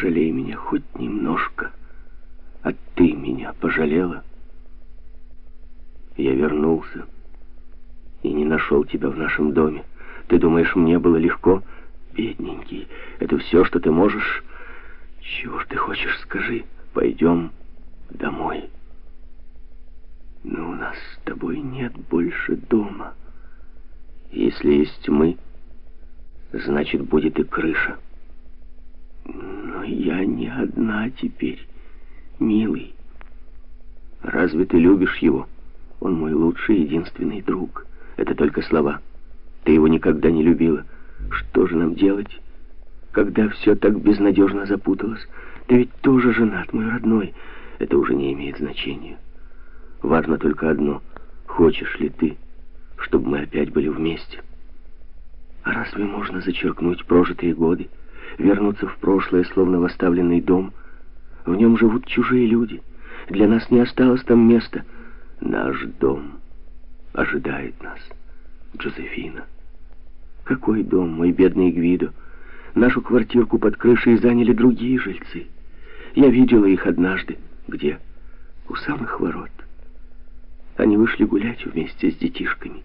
Пожалей меня хоть немножко. А ты меня пожалела? Я вернулся и не нашел тебя в нашем доме. Ты думаешь, мне было легко? Бедненький, это все, что ты можешь... Чего ж ты хочешь, скажи? Пойдем домой. Но у нас с тобой нет больше дома. Если есть мы, значит, будет и крыша. Не одна теперь, милый. Разве ты любишь его? Он мой лучший, единственный друг. Это только слова. Ты его никогда не любила. Что же нам делать, когда все так безнадежно запуталось? Ты ведь тоже женат, мой родной. Это уже не имеет значения. Важно только одно. Хочешь ли ты, чтобы мы опять были вместе? А разве можно зачеркнуть прожитые годы, вернуться в прошлое, словно в оставленный дом? В нем живут чужие люди. Для нас не осталось там места. Наш дом ожидает нас, Джозефина. Какой дом, мой бедный Гвидо? Нашу квартирку под крышей заняли другие жильцы. Я видела их однажды. Где? У самых ворот. Они вышли гулять вместе с детишками.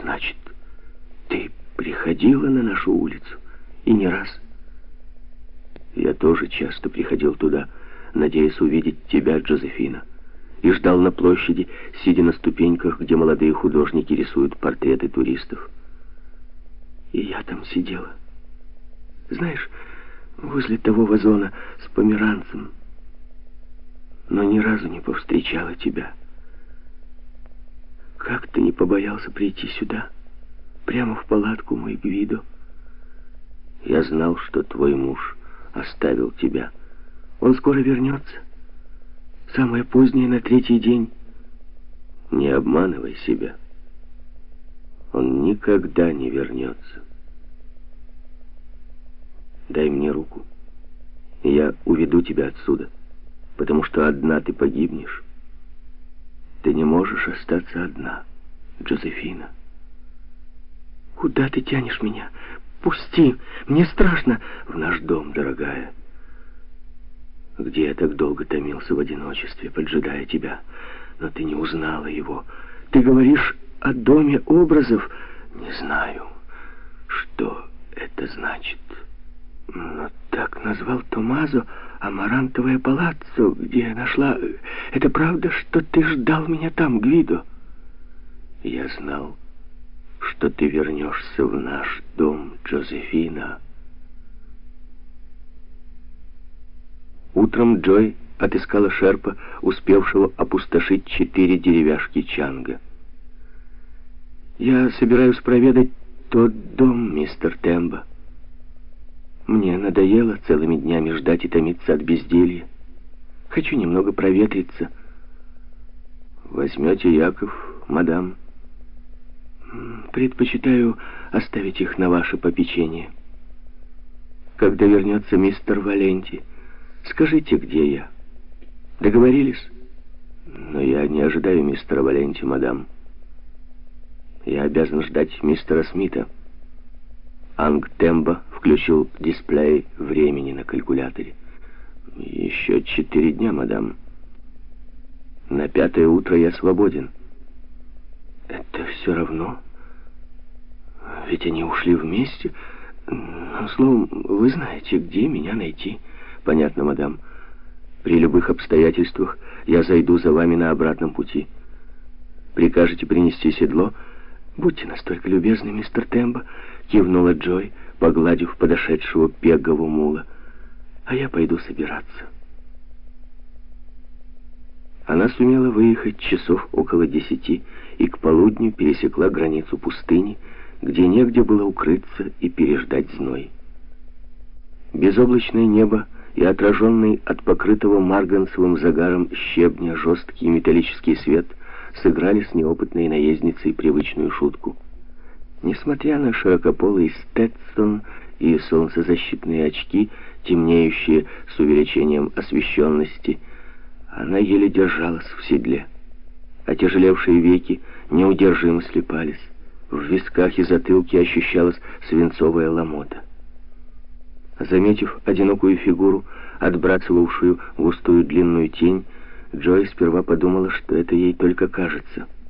Значит, ты приходила на нашу улицу? И не раз. Я тоже часто приходил туда, надеясь увидеть тебя, Джозефина. И ждал на площади, сидя на ступеньках, где молодые художники рисуют портреты туристов. И я там сидела. Знаешь, возле того вазона с померанцем. Но ни разу не повстречала тебя. Как ты не побоялся прийти сюда, прямо в палатку, мой Гвидо? Я знал, что твой муж оставил тебя. Он скоро вернется. Самое позднее, на третий день. Не обманывай себя. Он никогда не вернется. Дай мне руку, я уведу тебя отсюда, потому что одна ты погибнешь. Ты не можешь остаться одна, Джозефина. Куда ты тянешь меня? Пусти, мне страшно. В наш дом, дорогая. Где я так долго томился в одиночестве, поджидая тебя, но ты не узнала его. Ты говоришь о доме образов. Не знаю, что это значит. Но так назвал Томазо Амарантовое палаццо, где я нашла... Это правда, что ты ждал меня там, Гвидо? Я знал, что ты вернешься в наш дом, Джозефина. Утром Джой отыскала Шерпа, успевшего опустошить четыре деревяшки Чанга. «Я собираюсь проведать тот дом, мистер Тембо. Мне надоело целыми днями ждать и томиться от безделья. Хочу немного проветриться». «Возьмете Яков, мадам?» «Предпочитаю оставить их на ваше попечение. Когда вернется мистер Валенти, скажите, где я. Договорились?» «Но я не ожидаю мистера Валенти, мадам. Я обязан ждать мистера Смита». Анг Тембо включил дисплей времени на калькуляторе. «Еще четыре дня, мадам. На пятое утро я свободен». «Это все равно. Ведь они ушли вместе. Но, словом, вы знаете, где меня найти». «Понятно, мадам. При любых обстоятельствах я зайду за вами на обратном пути. Прикажете принести седло?» «Будьте настолько любезны, мистер Тембо», — кивнула Джой, погладив подошедшего пегову мула. «А я пойду собираться». Она сумела выехать часов около десяти и к полудню пересекла границу пустыни, где негде было укрыться и переждать зной. Безоблачное небо и отраженный от покрытого марганцевым загаром щебня жесткий металлический свет — сыграли с неопытной наездницей привычную шутку. Несмотря на широкополый стетсон и солнцезащитные очки, темнеющие с увеличением освещенности, она еле держалась в седле. Отяжелевшие веки неудержимо слепались. В висках и затылке ощущалась свинцовая ломота. Заметив одинокую фигуру, отбрасывавшую густую длинную тень, Джой сперва подумала, что это ей только кажется —